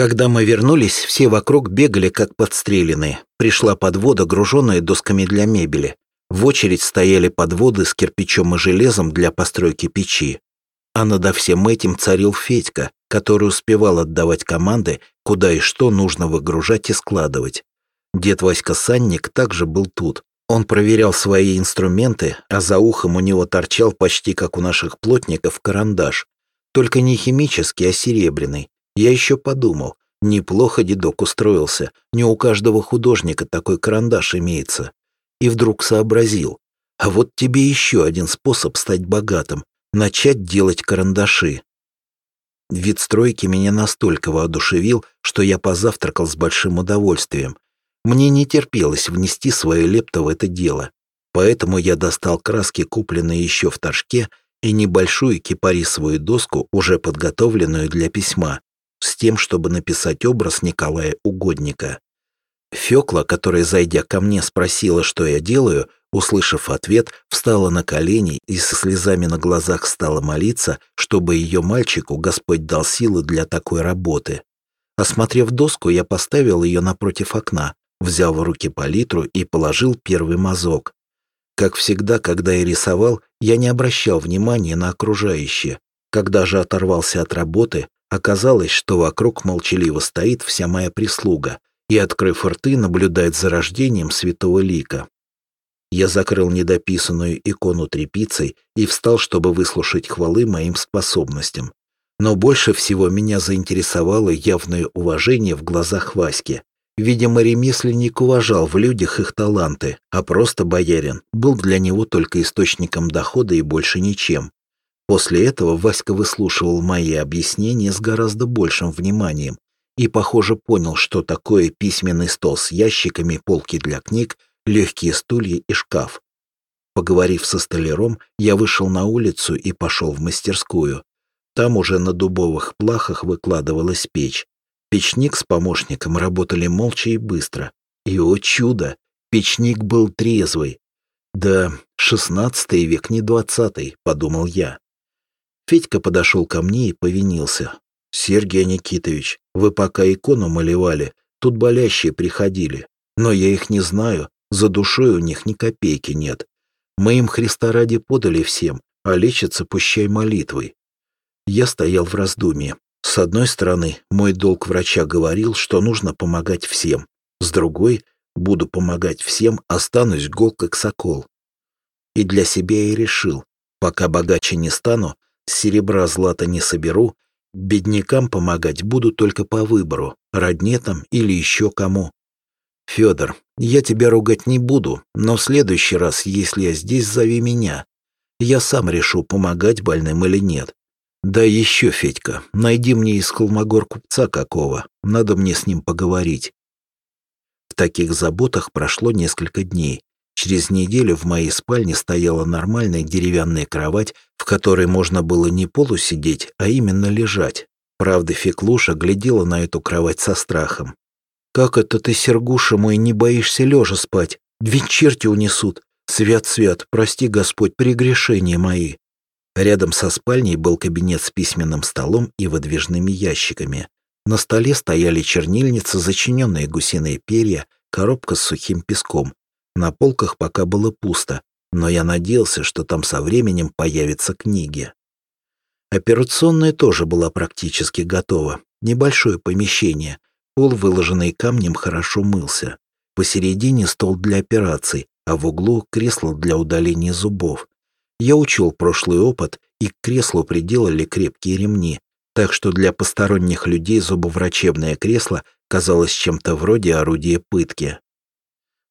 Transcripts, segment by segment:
Когда мы вернулись, все вокруг бегали как подстреленные. Пришла подвода, груженная досками для мебели. В очередь стояли подводы с кирпичом и железом для постройки печи. А над всем этим царил Федька, который успевал отдавать команды, куда и что нужно выгружать и складывать. Дед Васька Санник также был тут. Он проверял свои инструменты, а за ухом у него торчал почти как у наших плотников карандаш. Только не химический, а серебряный. Я еще подумал, неплохо дедок устроился, не у каждого художника такой карандаш имеется. И вдруг сообразил, а вот тебе еще один способ стать богатым – начать делать карандаши. Вид стройки меня настолько воодушевил, что я позавтракал с большим удовольствием – мне не терпелось внести свое лепто в это дело, поэтому я достал краски, купленные еще в Торжке, и небольшую кипарисовую доску, уже подготовленную для письма, с тем, чтобы написать образ Николая Угодника. Фёкла, которая, зайдя ко мне, спросила, что я делаю, услышав ответ, встала на колени и со слезами на глазах стала молиться, чтобы ее мальчику Господь дал силы для такой работы. Осмотрев доску, я поставил ее напротив окна, взял в руки палитру и положил первый мазок. Как всегда, когда я рисовал, я не обращал внимания на окружающее. Когда же оторвался от работы, оказалось, что вокруг молчаливо стоит вся моя прислуга и, открыв рты, наблюдает за рождением святого лика. Я закрыл недописанную икону тряпицей и встал, чтобы выслушать хвалы моим способностям. Но больше всего меня заинтересовало явное уважение в глазах Васьки. Видимо, ремесленник уважал в людях их таланты, а просто боярин был для него только источником дохода и больше ничем. После этого Васька выслушивал мои объяснения с гораздо большим вниманием и, похоже, понял, что такое письменный стол с ящиками, полки для книг, легкие стулья и шкаф. Поговорив со столяром, я вышел на улицу и пошел в мастерскую. Там уже на дубовых плахах выкладывалась печь. Печник с помощником работали молча и быстро. И, о чудо, печник был трезвый. Да, шестнадцатый век, не двадцатый, подумал я. Федька подошел ко мне и повинился. «Сергей Никитович, вы пока икону малевали, тут болящие приходили. Но я их не знаю, за душой у них ни копейки нет. Мы им Христа ради подали всем, а лечатся пущай молитвой». Я стоял в раздумье. С одной стороны, мой долг врача говорил, что нужно помогать всем. С другой, буду помогать всем, останусь гол как сокол. И для себя я решил, пока богаче не стану, серебра злата не соберу, беднякам помогать буду только по выбору, родне там или еще кому. Федор, я тебя ругать не буду, но в следующий раз, если я здесь, зови меня. Я сам решу, помогать больным или нет. «Да еще, Федька, найди мне из Холмогор купца какого, надо мне с ним поговорить». В таких заботах прошло несколько дней. Через неделю в моей спальне стояла нормальная деревянная кровать, в которой можно было не полусидеть, а именно лежать. Правда, Феклуша глядела на эту кровать со страхом. «Как это ты, Сергуша мой, не боишься лежа спать? Две черти унесут. Свят-свят, прости, Господь, прегрешения мои». Рядом со спальней был кабинет с письменным столом и выдвижными ящиками. На столе стояли чернильницы, зачиненные гусиные перья, коробка с сухим песком. На полках пока было пусто, но я надеялся, что там со временем появятся книги. Операционная тоже была практически готова. Небольшое помещение. Пол, выложенный камнем, хорошо мылся. Посередине стол для операций, а в углу кресло для удаления зубов. Я учел прошлый опыт, и к креслу приделали крепкие ремни, так что для посторонних людей зубоврачебное кресло казалось чем-то вроде орудия пытки.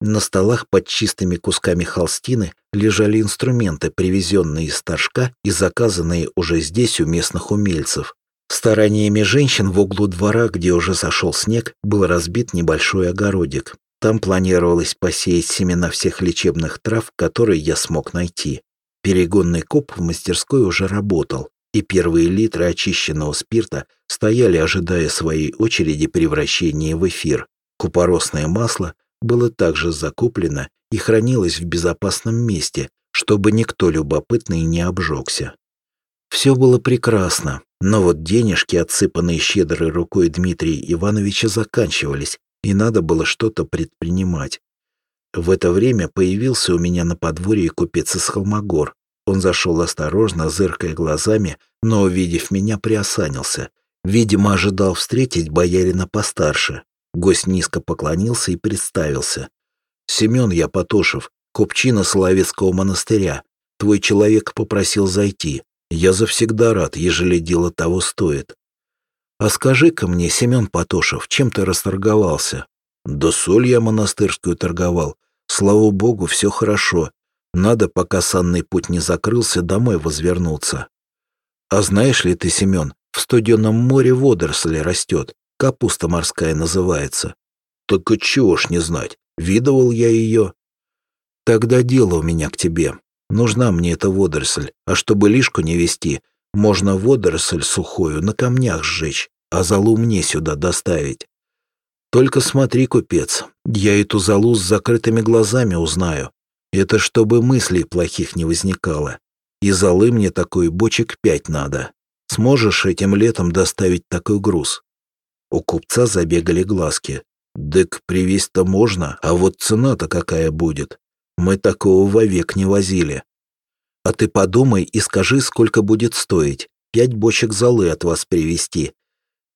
На столах под чистыми кусками холстины лежали инструменты, привезенные из Торжка и заказанные уже здесь у местных умельцев. Стараниями женщин в углу двора, где уже сошел снег, был разбит небольшой огородик. Там планировалось посеять семена всех лечебных трав, которые я смог найти. Перегонный коп в мастерской уже работал, и первые литры очищенного спирта стояли, ожидая своей очереди превращения в эфир. Купоросное масло было также закуплено и хранилось в безопасном месте, чтобы никто любопытный не обжегся. Все было прекрасно, Но вот денежки, отсыпанные щедрой рукой Дмитрия Ивановича, заканчивались, и надо было что-то предпринимать. В это время появился у меня на подворье купец из Холмогор. Он зашел осторожно, зыркая глазами, но, увидев меня, приосанился. Видимо, ожидал встретить боярина постарше. Гость низко поклонился и представился. «Семен я Потошев, купчина Соловецкого монастыря. Твой человек попросил зайти. Я завсегда рад, ежели дело того стоит. А скажи-ка мне, Семен Потошев, чем ты расторговался? Да соль я монастырскую торговал. Слава богу, все хорошо. Надо, пока санный путь не закрылся, домой возвернуться. А знаешь ли ты, Семен, в студенном море водоросли растет. Капуста морская называется. И чего ж не знать, видывал я ее. Тогда дело у меня к тебе. Нужна мне эта водоросль, а чтобы лишку не вести, можно водоросль сухую на камнях сжечь, а залу мне сюда доставить. Только смотри, купец, я эту залу с закрытыми глазами узнаю. Это чтобы мыслей плохих не возникало. И золы мне такой бочек пять надо. Сможешь этим летом доставить такой груз?» У купца забегали глазки. «Дык привезть-то можно, а вот цена-то какая будет? Мы такого вовек не возили. А ты подумай и скажи, сколько будет стоить. Пять бочек золы от вас привезти.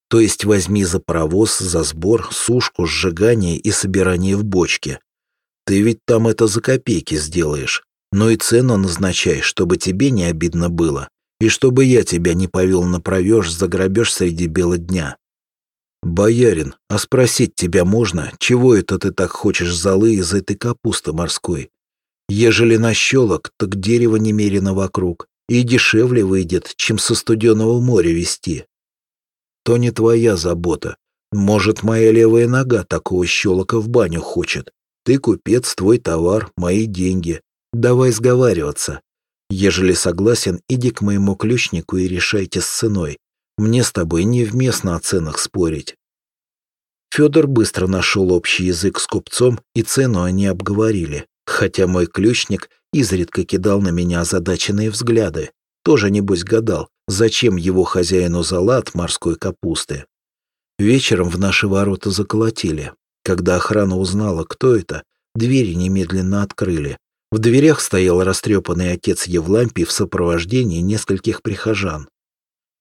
То есть возьми за паровоз, за сбор, сушку, сжигание и собирание в бочке. Ты ведь там это за копейки сделаешь. Но и цену назначай, чтобы тебе не обидно было. И чтобы я тебя не повел на провеж за грабеж среди бела дня. «Боярин, а спросить тебя можно, чего это ты так хочешь золы из этой капусты морской? Ежели на щелок, так дерево немерено вокруг, и дешевле выйдет, чем со студеного моря вести. То не твоя забота. Может, моя левая нога такого щелока в баню хочет. Ты купец, твой товар, мои деньги. Давай сговариваться. Ежели согласен, иди к моему ключнику и решайте с ценой. Мне с тобой невместно о ценах спорить. Федор быстро нашел общий язык с купцом, и цену они обговорили, хотя мой ключник изредка кидал на меня озадаченные взгляды. Тоже, небось, гадал, зачем его хозяину зала от морской капусты. Вечером в наши ворота заколотили. Когда охрана узнала, кто это, двери немедленно открыли. В дверях стоял растрепанный отец Евлампий в сопровождении нескольких прихожан.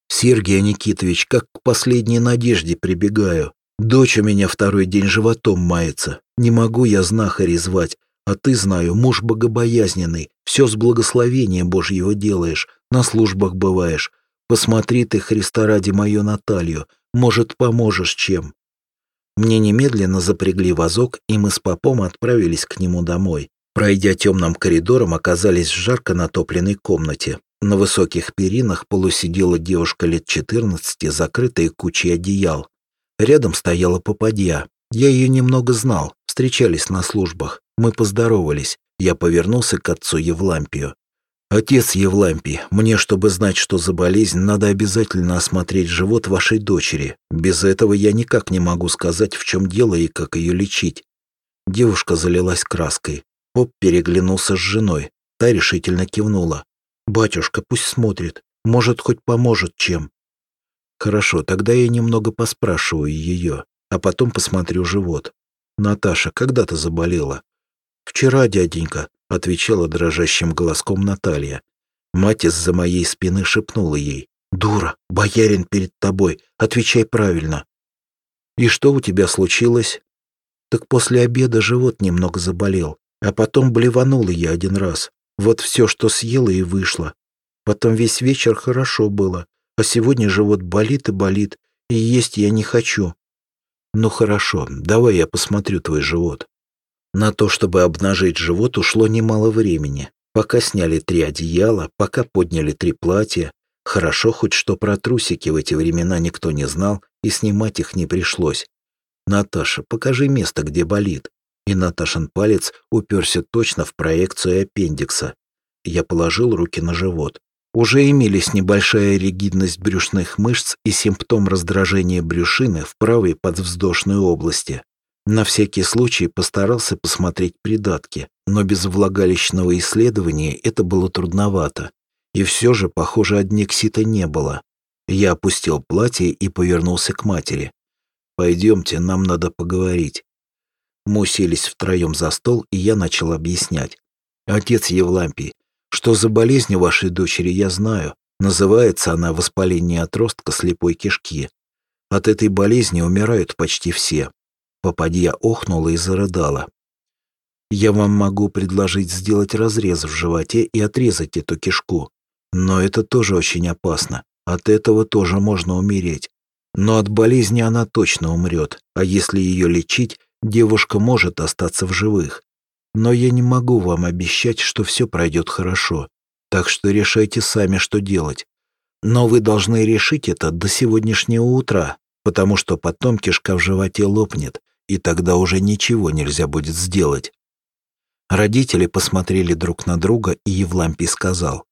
«Сергей Никитович, как к последней надежде прибегаю. Дочь у меня второй день животом мается. Не могу я знахарей звать, а ты, знаю, муж богобоязненный, все с благословением Божьего делаешь, на службах бываешь. Посмотри ты, Христа ради мою Наталью, может, поможешь чем». Мне немедленно запрягли вазок, и мы с попом отправились к нему домой. Пройдя темным коридором, оказались в жарко натопленной комнате. На высоких перинах полусидела девушка лет 14, закрытая кучей одеял. Рядом стояла попадья. Я ее немного знал, встречались на службах. Мы поздоровались. Я повернулся к отцу Евлампию. «Отец Евлампий, мне, чтобы знать, что за болезнь, надо обязательно осмотреть живот вашей дочери. Без этого я никак не могу сказать, в чем дело и как ее лечить». Девушка залилась краской. Поп переглянулся с женой. Та решительно кивнула. «Батюшка, пусть смотрит. Может, хоть поможет чем». «Хорошо, тогда я немного поспрашиваю ее, а потом посмотрю живот. Наташа, когда ты заболела?» «Вчера, дяденька», — отвечала дрожащим голоском Наталья. Мать из-за моей спины шепнула ей. «Дура, боярин перед тобой, отвечай правильно». «И что у тебя случилось?» «Так после обеда живот немного заболел, а потом блеванула я один раз. Вот все, что съела и вышло. Потом весь вечер хорошо было, а сегодня живот болит и болит, и есть я не хочу. Ну хорошо, давай я посмотрю твой живот. На то, чтобы обнажить живот, ушло немало времени. Пока сняли три одеяла, пока подняли три платья. Хорошо хоть что про трусики в эти времена никто не знал, и снимать их не пришлось. «Наташа, покажи место, где болит» и Наташин палец уперся точно в проекцию аппендикса. Я положил руки на живот. Уже имелись небольшая ригидность брюшных мышц и симптом раздражения брюшины в правой подвздошной области. На всякий случай постарался посмотреть придатки, но без влагалищного исследования это было трудновато. И все же, похоже, аднексита не было. Я опустил платье и повернулся к матери. «Пойдемте, нам надо поговорить». Мы уселись втроем за стол, и я начал объяснять. «Отец Евлампий, что за болезнь у вашей дочери, я знаю. Называется она воспаление отростка слепой кишки. От этой болезни умирают почти все. Попадья охнула и зарыдала. Я вам могу предложить сделать разрез в животе и отрезать эту кишку. Но это тоже очень опасно. От этого тоже можно умереть. Но от болезни она точно умрет, а если ее лечить, девушка может остаться в живых. Но я не могу вам обещать, что все пройдет хорошо. Так что решайте сами, что делать. Но вы должны решить это до сегодняшнего утра, потому что потом кишка в животе лопнет, и тогда уже ничего нельзя будет сделать. Родители посмотрели друг на друга, и Евлампий сказал,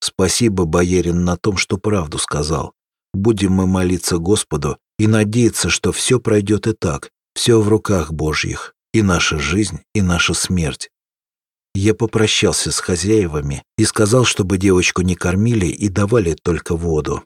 «Спасибо, боярин, на том, что правду сказал. Будем мы молиться Господу и надеяться, что все пройдет и так, все в руках Божьих, и наша жизнь, и наша смерть». Я попрощался с хозяевами и сказал, чтобы девочку не кормили и давали только воду.